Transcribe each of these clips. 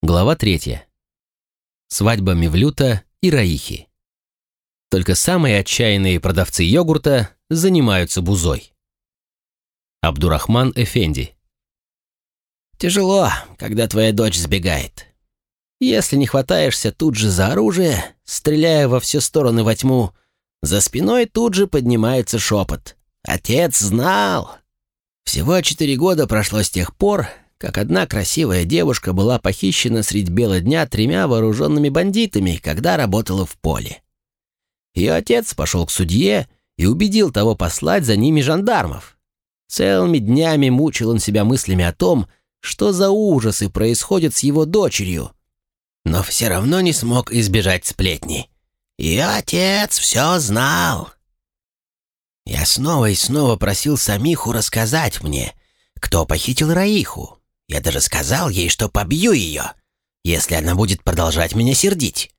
Глава третья. Свадьба Мевлюта и Раихи. Только самые отчаянные продавцы йогурта занимаются бузой. Абдурахман Эфенди. Тяжело, когда твоя дочь сбегает. Если не хватаешься тут же за оружие, стреляя во все стороны во тьму, за спиной тут же поднимается шепот. Отец знал. Всего четыре года прошло с тех пор, как одна красивая девушка была похищена средь бела дня тремя вооруженными бандитами, когда работала в поле. Ее отец пошел к судье и убедил того послать за ними жандармов. Целыми днями мучил он себя мыслями о том, что за ужасы происходят с его дочерью. Но все равно не смог избежать сплетни. Ее отец все знал. Я снова и снова просил Самиху рассказать мне, кто похитил Раиху, я даже сказал ей, что побью ее, если она будет продолжать меня сердить.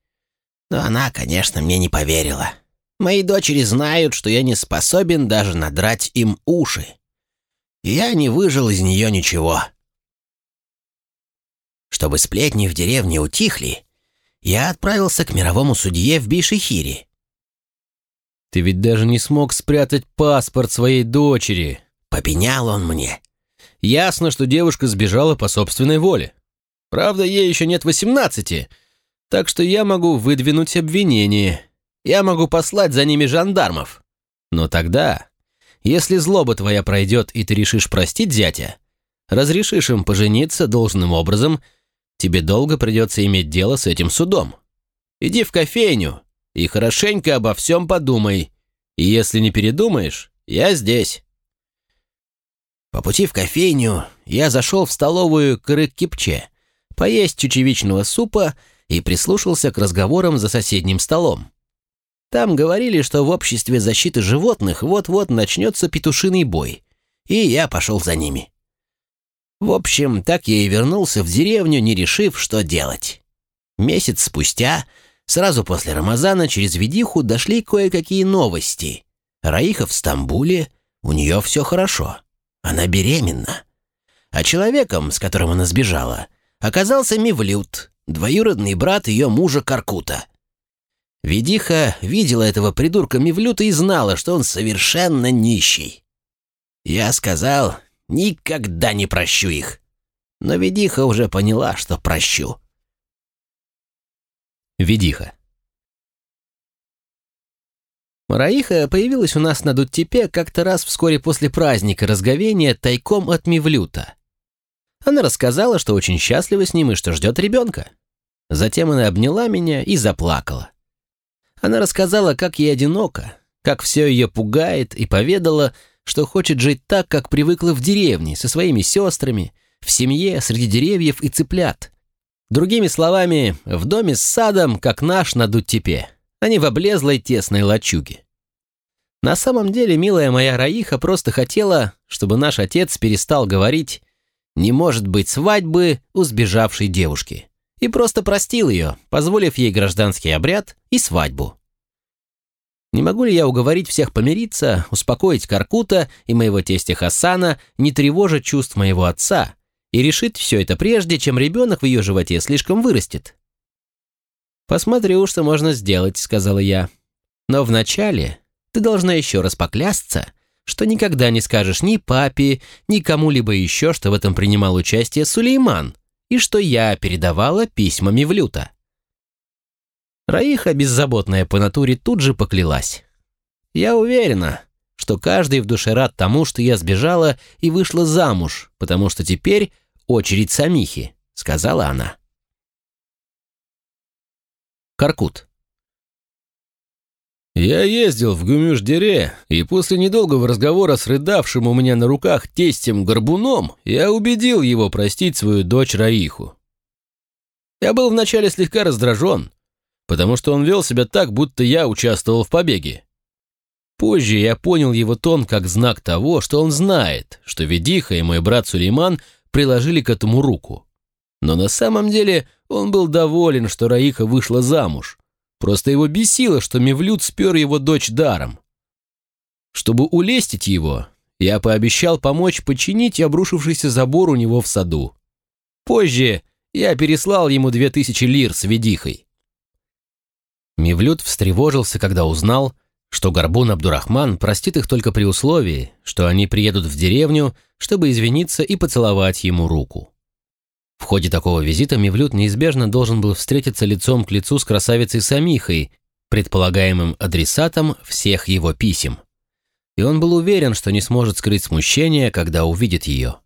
Но она, конечно, мне не поверила. Мои дочери знают, что я не способен даже надрать им уши. Я не выжил из нее ничего. Чтобы сплетни в деревне утихли, я отправился к мировому судье в Бишихире. «Ты ведь даже не смог спрятать паспорт своей дочери», — попенял он мне. Ясно, что девушка сбежала по собственной воле. Правда, ей еще нет восемнадцати, так что я могу выдвинуть обвинение. Я могу послать за ними жандармов. Но тогда, если злоба твоя пройдет и ты решишь простить зятя, разрешишь им пожениться должным образом, тебе долго придется иметь дело с этим судом. Иди в кофейню и хорошенько обо всем подумай. И если не передумаешь, я здесь. По пути в кофейню я зашел в столовую Крык-Кипче, поесть чечевичного супа и прислушался к разговорам за соседним столом. Там говорили, что в обществе защиты животных вот-вот начнется петушиный бой, и я пошел за ними. В общем, так я и вернулся в деревню, не решив, что делать. Месяц спустя, сразу после Рамазана, через Ведиху дошли кое-какие новости. Раиха в Стамбуле, у нее все хорошо. Она беременна. А человеком, с которым она сбежала, оказался Мивлют, двоюродный брат ее мужа Каркута. Ведиха видела этого придурка Мивлюта и знала, что он совершенно нищий. Я сказал, никогда не прощу их. Но Ведиха уже поняла, что прощу. Ведиха. Мараиха появилась у нас на Дуттепе как-то раз вскоре после праздника разговения тайком от Мивлюта. Она рассказала, что очень счастлива с ним и что ждет ребенка. Затем она обняла меня и заплакала. Она рассказала, как ей одиноко, как все ее пугает, и поведала, что хочет жить так, как привыкла в деревне, со своими сестрами, в семье, среди деревьев и цыплят. Другими словами, в доме с садом, как наш на Дуттепе а не в облезлой тесной лачуге. На самом деле, милая моя Раиха просто хотела, чтобы наш отец перестал говорить «не может быть свадьбы у сбежавшей девушки» и просто простил ее, позволив ей гражданский обряд и свадьбу. Не могу ли я уговорить всех помириться, успокоить Каркута и моего тестя Хасана, не тревожить чувств моего отца, и решить все это прежде, чем ребенок в ее животе слишком вырастет? «Посмотрю, что можно сделать», — сказала я. «Но вначале ты должна еще раз поклясться, что никогда не скажешь ни папе, ни кому-либо еще, что в этом принимал участие Сулейман, и что я передавала письмами в люто». Раиха, беззаботная по натуре, тут же поклялась. «Я уверена, что каждый в душе рад тому, что я сбежала и вышла замуж, потому что теперь очередь Самихи», — сказала она. Каркут. Я ездил в Гумюш-Дере, и после недолгого разговора с рыдавшим у меня на руках тестем Горбуном, я убедил его простить свою дочь Раиху. Я был вначале слегка раздражен, потому что он вел себя так, будто я участвовал в побеге. Позже я понял его тон как знак того, что он знает, что Ведиха и мой брат Сулейман приложили к этому руку. Но на самом деле он был доволен, что Раиха вышла замуж. Просто его бесило, что Мевлюд спер его дочь даром. Чтобы улестить его, я пообещал помочь починить обрушившийся забор у него в саду. Позже Я переслал ему две тысячи лир с ведихой». Мивлют встревожился, когда узнал, что Горбун Абдурахман простит их только при условии, что они приедут в деревню, чтобы извиниться и поцеловать ему руку. В ходе такого визита Мивлют неизбежно должен был встретиться лицом к лицу с красавицей Самихой, предполагаемым адресатом всех его писем. И он был уверен, что не сможет скрыть смущение, когда увидит ее.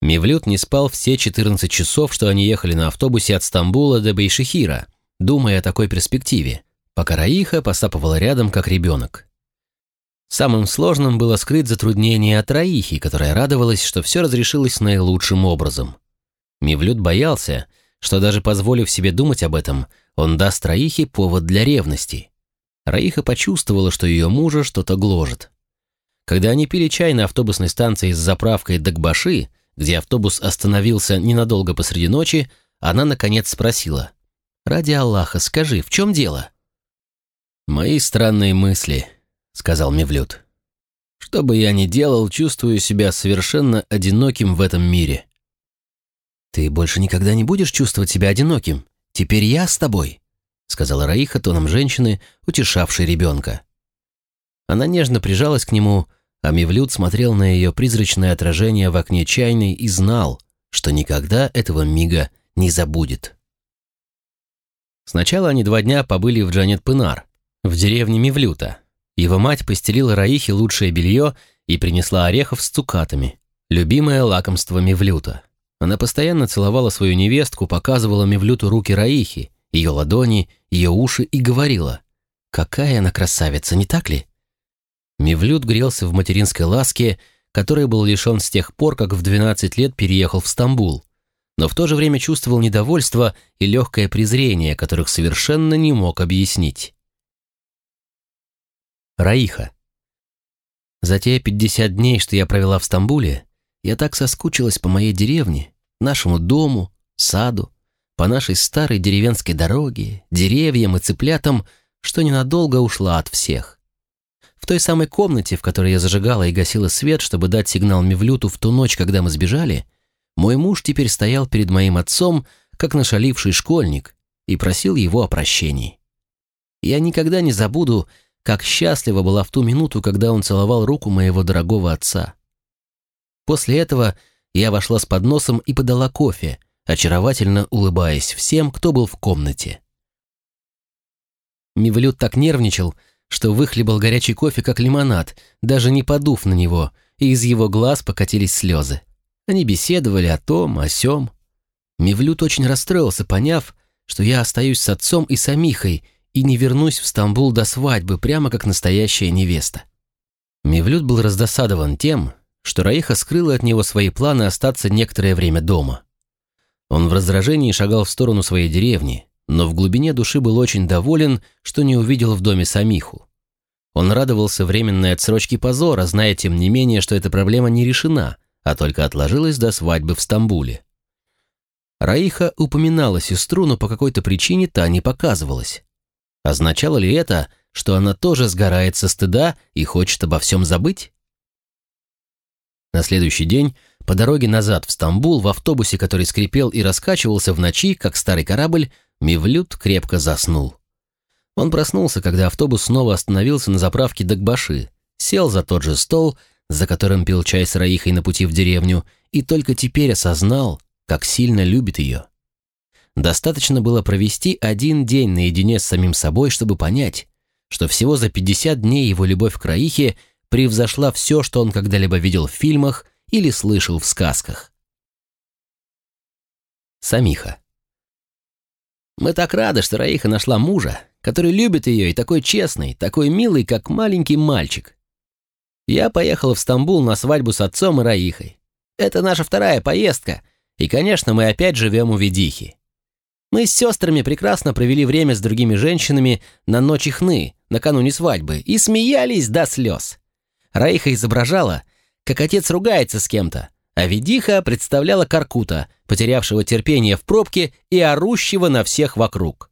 Мивлют не спал все 14 часов, что они ехали на автобусе от Стамбула до Бейшихира, думая о такой перспективе, пока Раиха посапывала рядом, как ребенок. Самым сложным было скрыть затруднение от Раихи, которая радовалась, что все разрешилось наилучшим образом – Мивлют боялся, что даже позволив себе думать об этом, он даст Раихе повод для ревности. Раиха почувствовала, что ее мужа что-то гложет. Когда они пили чай на автобусной станции с заправкой Дагбаши, где автобус остановился ненадолго посреди ночи, она, наконец, спросила. «Ради Аллаха, скажи, в чем дело?» «Мои странные мысли», — сказал Мивлют. «Что бы я ни делал, чувствую себя совершенно одиноким в этом мире. «Ты больше никогда не будешь чувствовать себя одиноким. Теперь я с тобой», — сказала Раиха тоном женщины, утешавшей ребенка. Она нежно прижалась к нему, а Мивлют смотрел на ее призрачное отражение в окне чайной и знал, что никогда этого мига не забудет. Сначала они два дня побыли в Джанет-Пынар, в деревне Мивлюта. Его мать постелила Раихе лучшее белье и принесла орехов с цукатами, любимое лакомство Мивлюта. Она постоянно целовала свою невестку, показывала Мевлюту руки Раихи, ее ладони, ее уши и говорила «Какая она красавица, не так ли?» Мевлют грелся в материнской ласке, которой был лишен с тех пор, как в 12 лет переехал в Стамбул, но в то же время чувствовал недовольство и легкое презрение, которых совершенно не мог объяснить. Раиха. За те 50 дней, что я провела в Стамбуле, я так соскучилась по моей деревне, нашему дому, саду, по нашей старой деревенской дороге, деревьям и цыплятам, что ненадолго ушла от всех. В той самой комнате, в которой я зажигала и гасила свет, чтобы дать сигнал Мевлюту в ту ночь, когда мы сбежали, мой муж теперь стоял перед моим отцом, как нашаливший школьник, и просил его о прощении. Я никогда не забуду, как счастлива была в ту минуту, когда он целовал руку моего дорогого отца. После этого я вошла с подносом и подала кофе, очаровательно улыбаясь всем, кто был в комнате. Мивлют так нервничал, что выхлебал горячий кофе как лимонад, даже не подув на него, и из его глаз покатились слезы. Они беседовали о том, о сём. Мивлют очень расстроился, поняв, что я остаюсь с отцом и самихой и не вернусь в Стамбул до свадьбы, прямо как настоящая невеста. Мивлют был раздосадован тем, что Раиха скрыла от него свои планы остаться некоторое время дома. Он в раздражении шагал в сторону своей деревни, но в глубине души был очень доволен, что не увидел в доме Самиху. Он радовался временной отсрочке позора, зная тем не менее, что эта проблема не решена, а только отложилась до свадьбы в Стамбуле. Раиха упоминала сестру, но по какой-то причине та не показывалась. Означало ли это, что она тоже сгорает со стыда и хочет обо всем забыть? На следующий день, по дороге назад в Стамбул, в автобусе, который скрипел и раскачивался в ночи, как старый корабль, Мивлют крепко заснул. Он проснулся, когда автобус снова остановился на заправке Дагбаши, сел за тот же стол, за которым пил чай с Раихой на пути в деревню, и только теперь осознал, как сильно любит ее. Достаточно было провести один день наедине с самим собой, чтобы понять, что всего за 50 дней его любовь к Раихе превзошла все, что он когда-либо видел в фильмах или слышал в сказках. Самиха. Мы так рады, что Раиха нашла мужа, который любит ее и такой честный, такой милый, как маленький мальчик. Я поехала в Стамбул на свадьбу с отцом и Раихой. Это наша вторая поездка, и, конечно, мы опять живем у Ведихи. Мы с сестрами прекрасно провели время с другими женщинами на ночи хны, накануне свадьбы, и смеялись до слез. Раиха изображала, как отец ругается с кем-то, а Ведиха представляла Каркута, потерявшего терпение в пробке и орущего на всех вокруг.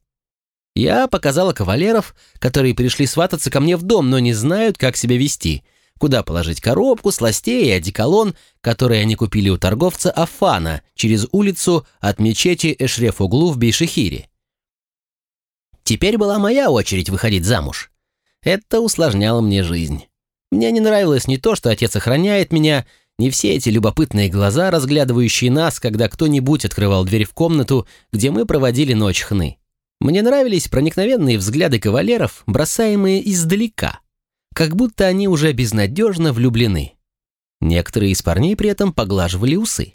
Я показала кавалеров, которые пришли свататься ко мне в дом, но не знают, как себя вести. куда положить коробку, сластей и одеколон, которые они купили у торговца Афана через улицу от мечети Эшреф-Углу в Бейшехире. Теперь была моя очередь выходить замуж. Это усложняло мне жизнь. Мне не нравилось не то, что отец охраняет меня, не все эти любопытные глаза, разглядывающие нас, когда кто-нибудь открывал дверь в комнату, где мы проводили ночь хны. Мне нравились проникновенные взгляды кавалеров, бросаемые издалека, как будто они уже безнадежно влюблены. Некоторые из парней при этом поглаживали усы.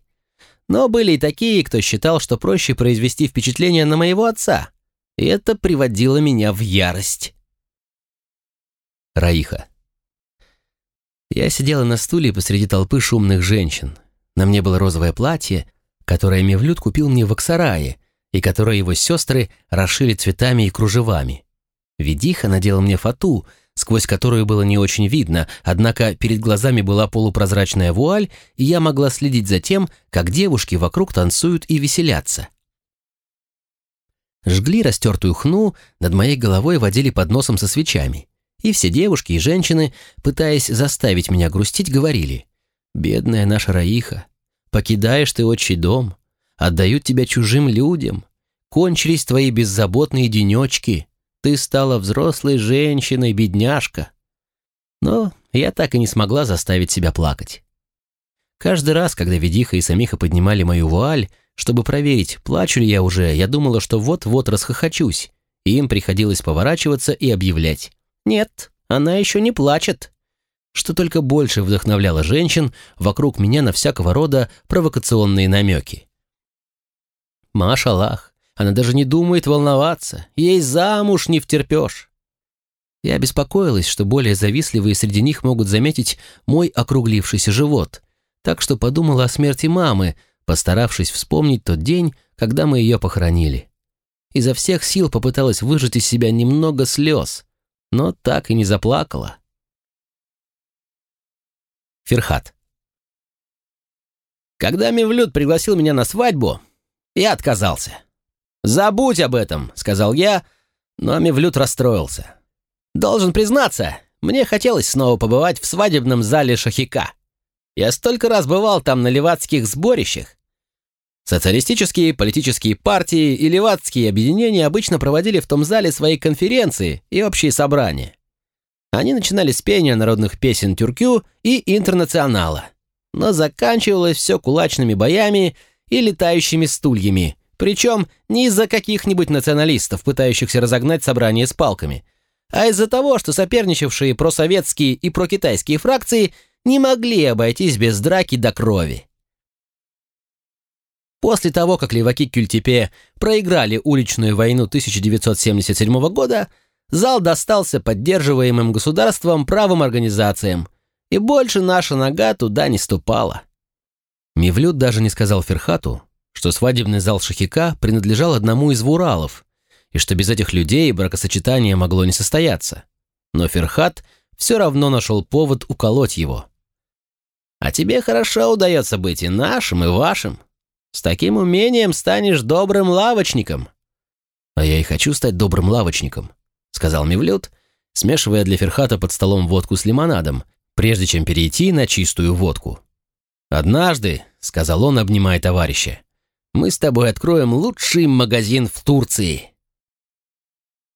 Но были и такие, кто считал, что проще произвести впечатление на моего отца, и это приводило меня в ярость. Раиха. Я сидела на стуле посреди толпы шумных женщин. На мне было розовое платье, которое Мевлюд купил мне в Аксарае, и которое его сестры расшили цветами и кружевами. Ведиха надела мне фату, сквозь которую было не очень видно, однако перед глазами была полупрозрачная вуаль, и я могла следить за тем, как девушки вокруг танцуют и веселятся. Жгли растертую хну, над моей головой водили подносом со свечами. И все девушки и женщины, пытаясь заставить меня грустить, говорили, «Бедная наша Раиха, покидаешь ты отчий дом, отдают тебя чужим людям, кончились твои беззаботные денечки, ты стала взрослой женщиной, бедняжка». Но я так и не смогла заставить себя плакать. Каждый раз, когда Ведиха и Самиха поднимали мою вуаль, чтобы проверить, плачу ли я уже, я думала, что вот-вот расхохочусь, и им приходилось поворачиваться и объявлять. Нет, она еще не плачет. Что только больше вдохновляло женщин вокруг меня на всякого рода провокационные намеки. Машаллах, она даже не думает волноваться, ей замуж не втерпешь. Я беспокоилась, что более завистливые среди них могут заметить мой округлившийся живот, так что подумала о смерти мамы, постаравшись вспомнить тот день, когда мы ее похоронили. Изо всех сил попыталась выжать из себя немного слез, но так и не заплакала. Ферхат. Когда Мевлюд пригласил меня на свадьбу, я отказался. «Забудь об этом», — сказал я, но Мевлюд расстроился. «Должен признаться, мне хотелось снова побывать в свадебном зале Шахика. Я столько раз бывал там на левацких сборищах. Социалистические политические партии и левацкие объединения обычно проводили в том зале свои конференции и общие собрания. Они начинали с пения народных песен тюркю и интернационала, но заканчивалось все кулачными боями и летающими стульями, причем не из-за каких-нибудь националистов, пытающихся разогнать собрание с палками, а из-за того, что соперничавшие просоветские и прокитайские фракции не могли обойтись без драки до крови. После того, как леваки Кюльтепе проиграли уличную войну 1977 года, зал достался поддерживаемым государством правым организациям, и больше наша нога туда не ступала. Мивлют даже не сказал Ферхату, что свадебный зал Шахика принадлежал одному из вуралов, и что без этих людей бракосочетание могло не состояться. Но Ферхат все равно нашел повод уколоть его. «А тебе хорошо удается быть и нашим, и вашим. С таким умением станешь добрым лавочником». «А я и хочу стать добрым лавочником», — сказал Мивлют, смешивая для Ферхата под столом водку с лимонадом, прежде чем перейти на чистую водку. «Однажды», — сказал он, обнимая товарища, — «мы с тобой откроем лучший магазин в Турции».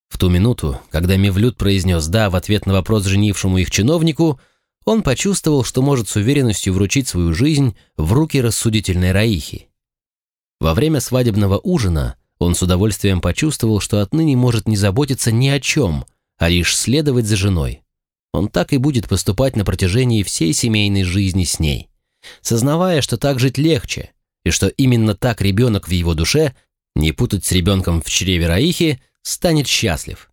В ту минуту, когда Мивлют произнес «да» в ответ на вопрос женившему их чиновнику, он почувствовал, что может с уверенностью вручить свою жизнь в руки рассудительной Раихи. Во время свадебного ужина он с удовольствием почувствовал, что отныне может не заботиться ни о чем, а лишь следовать за женой. Он так и будет поступать на протяжении всей семейной жизни с ней, сознавая, что так жить легче, и что именно так ребенок в его душе, не путать с ребенком в чреве Раихи, станет счастлив.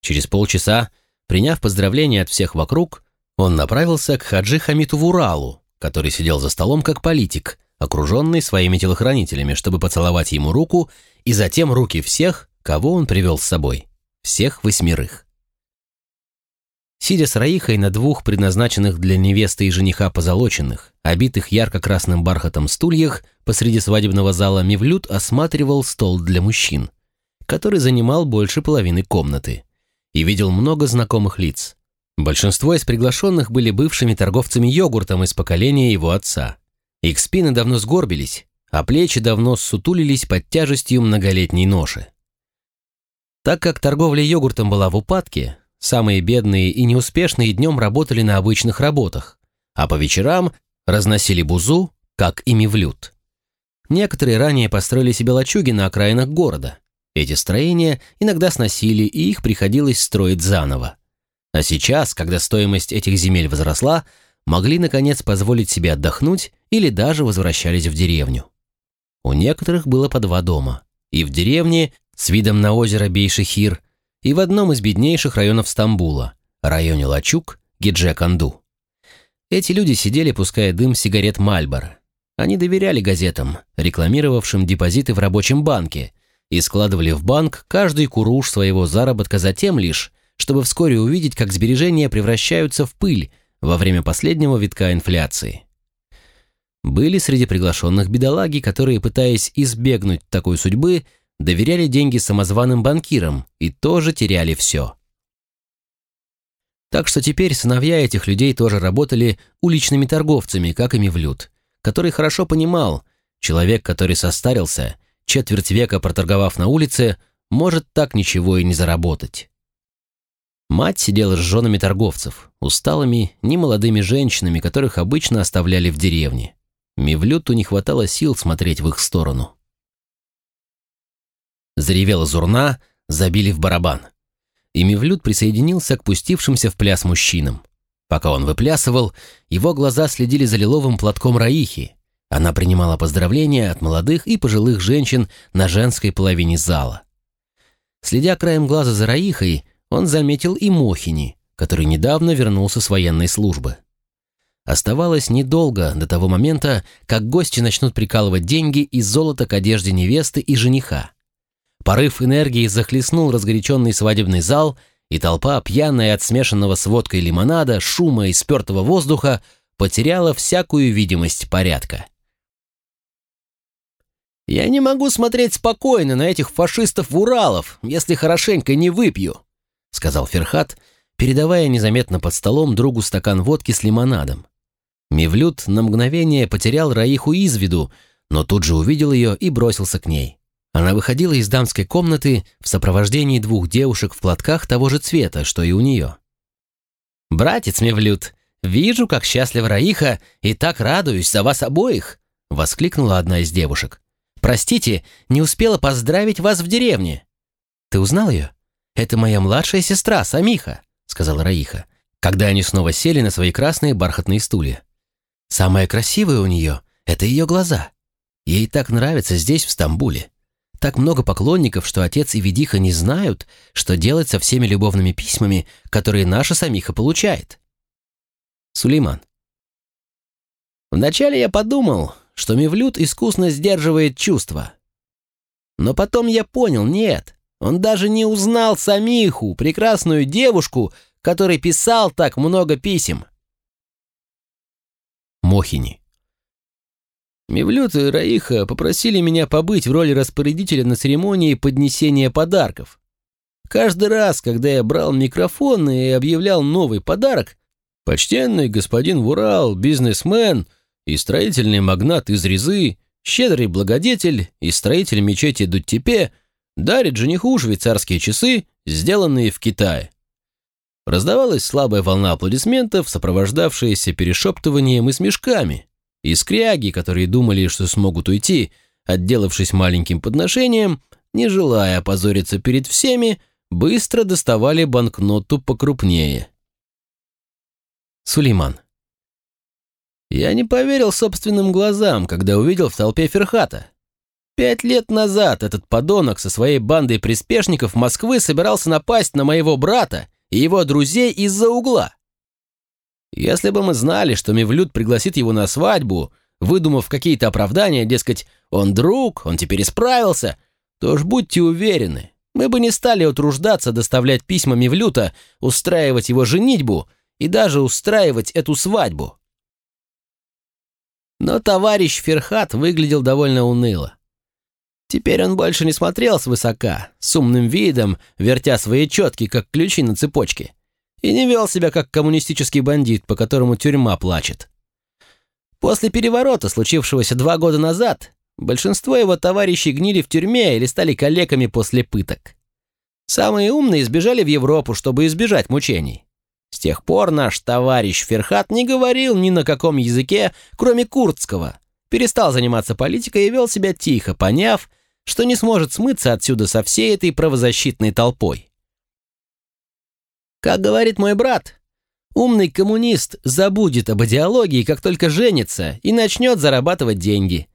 Через полчаса, приняв поздравления от всех вокруг, он направился к Хаджи Хамиту Вуралу, который сидел за столом как политик, окруженный своими телохранителями, чтобы поцеловать ему руку и затем руки всех, кого он привел с собой. Всех восьмерых. Сидя с Раихой на двух предназначенных для невесты и жениха позолоченных, обитых ярко-красным бархатом стульях, посреди свадебного зала Мевлюд осматривал стол для мужчин, который занимал больше половины комнаты, и видел много знакомых лиц. Большинство из приглашенных были бывшими торговцами йогуртом из поколения его отца. Их спины давно сгорбились, а плечи давно ссутулились под тяжестью многолетней ноши. Так как торговля йогуртом была в упадке, самые бедные и неуспешные днем работали на обычных работах, а по вечерам разносили бузу, как ими влют. Некоторые ранее построили себе лачуги на окраинах города. Эти строения иногда сносили, и их приходилось строить заново. А сейчас, когда стоимость этих земель возросла, могли наконец позволить себе отдохнуть или даже возвращались в деревню. У некоторых было по два дома. И в деревне, с видом на озеро Бейшехир, и в одном из беднейших районов Стамбула, районе Лачук, Гиджеканду. Эти люди сидели, пуская дым сигарет Мальборо. Они доверяли газетам, рекламировавшим депозиты в рабочем банке, и складывали в банк каждый куруш своего заработка затем лишь, чтобы вскоре увидеть, как сбережения превращаются в пыль во время последнего витка инфляции. Были среди приглашенных бедолаги, которые, пытаясь избегнуть такой судьбы, доверяли деньги самозваным банкирам и тоже теряли все. Так что теперь сыновья этих людей тоже работали уличными торговцами, как и Мивлют, который хорошо понимал, человек, который состарился, четверть века проторговав на улице, может так ничего и не заработать. Мать сидела с женами торговцев, усталыми, немолодыми женщинами, которых обычно оставляли в деревне. Мивлюту не хватало сил смотреть в их сторону. Заревела зурна, забили в барабан. И Мивлют присоединился к пустившимся в пляс мужчинам. Пока он выплясывал, его глаза следили за лиловым платком Раихи. Она принимала поздравления от молодых и пожилых женщин на женской половине зала. Следя краем глаза за Раихой, он заметил и Мохини, который недавно вернулся с военной службы. Оставалось недолго до того момента, как гости начнут прикалывать деньги и золото к одежде невесты и жениха. Порыв энергии захлестнул разгоряченный свадебный зал, и толпа, пьяная от смешанного с водкой лимонада, шума и спертого воздуха, потеряла всякую видимость порядка. «Я не могу смотреть спокойно на этих фашистов-уралов, если хорошенько не выпью», сказал Ферхат, передавая незаметно под столом другу стакан водки с лимонадом. Мивлют на мгновение потерял Раиху из виду, но тут же увидел ее и бросился к ней. Она выходила из дамской комнаты в сопровождении двух девушек в платках того же цвета, что и у нее. «Братец Мивлют, вижу, как счастлива Раиха, и так радуюсь за вас обоих!» — воскликнула одна из девушек. «Простите, не успела поздравить вас в деревне». «Ты узнал ее?» «Это моя младшая сестра, Самиха», — сказала Раиха, когда они снова сели на свои красные бархатные стулья. Самое красивое у нее — это ее глаза. Ей так нравится здесь, в Стамбуле. Так много поклонников, что отец и Ведиха не знают, что делать со всеми любовными письмами, которые наша Самиха получает. Сулейман. Вначале я подумал, что Мивлют искусно сдерживает чувства. Но потом я понял, нет, он даже не узнал Самиху, прекрасную девушку, которой писал так много писем. Мохини. Мивлют и Раиха попросили меня побыть в роли распорядителя на церемонии поднесения подарков. Каждый раз, когда я брал микрофон и объявлял новый подарок, почтенный господин Вурал, бизнесмен и строительный магнат из Резы, щедрый благодетель и строитель мечети Дуттепе дарит жениху швейцарские часы, сделанные в Китае. Раздавалась слабая волна аплодисментов, сопровождавшаяся перешептыванием и смешками. И скряги, которые думали, что смогут уйти, отделавшись маленьким подношением, не желая опозориться перед всеми, быстро доставали банкноту покрупнее. Сулейман. Я не поверил собственным глазам, когда увидел в толпе Ферхата. Пять лет назад этот подонок со своей бандой приспешников Москвы собирался напасть на моего брата и его друзей из-за угла. Если бы мы знали, что Мевлюд пригласит его на свадьбу, выдумав какие-то оправдания, дескать, он друг, он теперь исправился, то уж будьте уверены, мы бы не стали утруждаться доставлять письма Мевлюта, устраивать его женитьбу и даже устраивать эту свадьбу. Но товарищ Ферхат выглядел довольно уныло. Теперь он больше не смотрел свысока, с умным видом, вертя свои четки, как ключи на цепочке. и не вел себя как коммунистический бандит, по которому тюрьма плачет. После переворота, случившегося два года назад, большинство его товарищей гнили в тюрьме или стали калеками после пыток. Самые умные сбежали в Европу, чтобы избежать мучений. С тех пор наш товарищ Ферхат не говорил ни на каком языке, кроме курдского, перестал заниматься политикой и вел себя тихо, поняв, что не сможет смыться отсюда со всей этой правозащитной толпой. Как говорит мой брат, умный коммунист забудет об идеологии, как только женится и начнет зарабатывать деньги.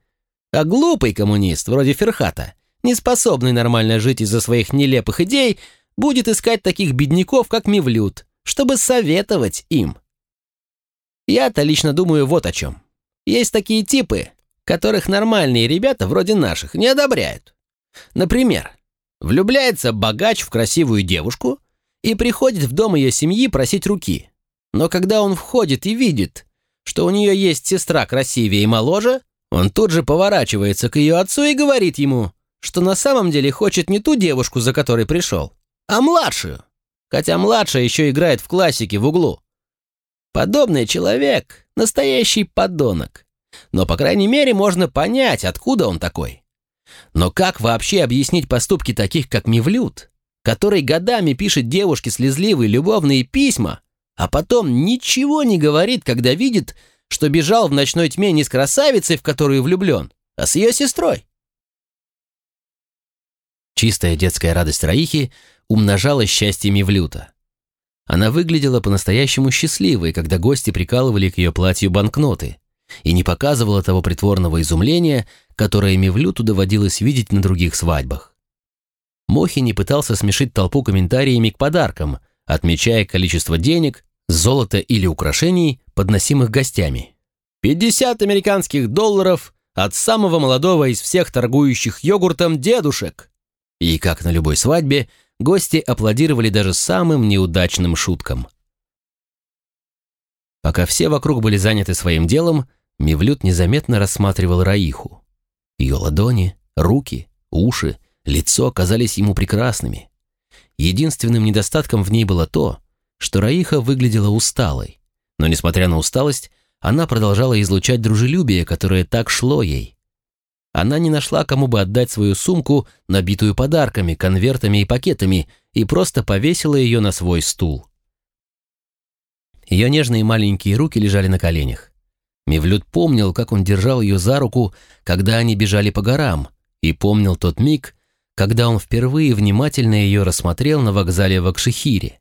А глупый коммунист, вроде Ферхата, не способный нормально жить из-за своих нелепых идей, будет искать таких бедняков, как Мивлют, чтобы советовать им. Я-то лично думаю вот о чем. Есть такие типы, которых нормальные ребята вроде наших не одобряют. Например, влюбляется богач в красивую девушку и приходит в дом ее семьи просить руки. Но когда он входит и видит, что у нее есть сестра красивее и моложе, он тут же поворачивается к ее отцу и говорит ему, что на самом деле хочет не ту девушку, за которой пришел, а младшую. Хотя младшая еще играет в классике в углу. Подобный человек – настоящий подонок. Но, по крайней мере, можно понять, откуда он такой. Но как вообще объяснить поступки таких, как Мивлют, который годами пишет девушке слезливые любовные письма, а потом ничего не говорит, когда видит, что бежал в ночной тьме не с красавицей, в которую влюблен, а с ее сестрой? Чистая детская радость Раихи умножала счастье Мивлюта. Она выглядела по-настоящему счастливой, когда гости прикалывали к ее платью банкноты, и не показывала того притворного изумления, которое Мивлюту доводилось видеть на других свадьбах. Мохи не пытался смешить толпу комментариями к подаркам, отмечая количество денег, золота или украшений, подносимых гостями. 50 американских долларов от самого молодого из всех торгующих йогуртом дедушек. И, как на любой свадьбе, гости аплодировали даже самым неудачным шуткам. Пока все вокруг были заняты своим делом, Мивлют незаметно рассматривал Раиху. Ее ладони, руки, уши, лицо казались ему прекрасными. Единственным недостатком в ней было то, что Раиха выглядела усталой. Но, несмотря на усталость, она продолжала излучать дружелюбие, которое так шло ей. Она не нашла, кому бы отдать свою сумку, набитую подарками, конвертами и пакетами, и просто повесила ее на свой стул. Ее нежные маленькие руки лежали на коленях. Мивлют помнил, как он держал ее за руку, когда они бежали по горам, и помнил тот миг, когда он впервые внимательно ее рассмотрел на вокзале в Акшихире.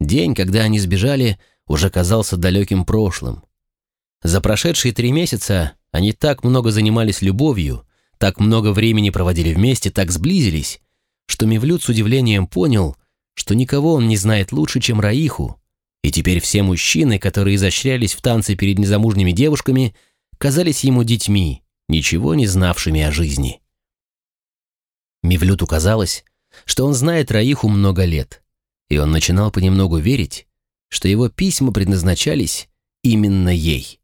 День, когда они сбежали, уже казался далеким прошлым. За прошедшие три месяца они так много занимались любовью, так много времени проводили вместе, так сблизились, что Мивлют с удивлением понял, что никого он не знает лучше, чем Раиху, и теперь все мужчины, которые изощрялись в танце перед незамужними девушками, казались ему детьми, ничего не знавшими о жизни. Мивлюту казалось, что он знает Раиху много лет, и он начинал понемногу верить, что его письма предназначались именно ей.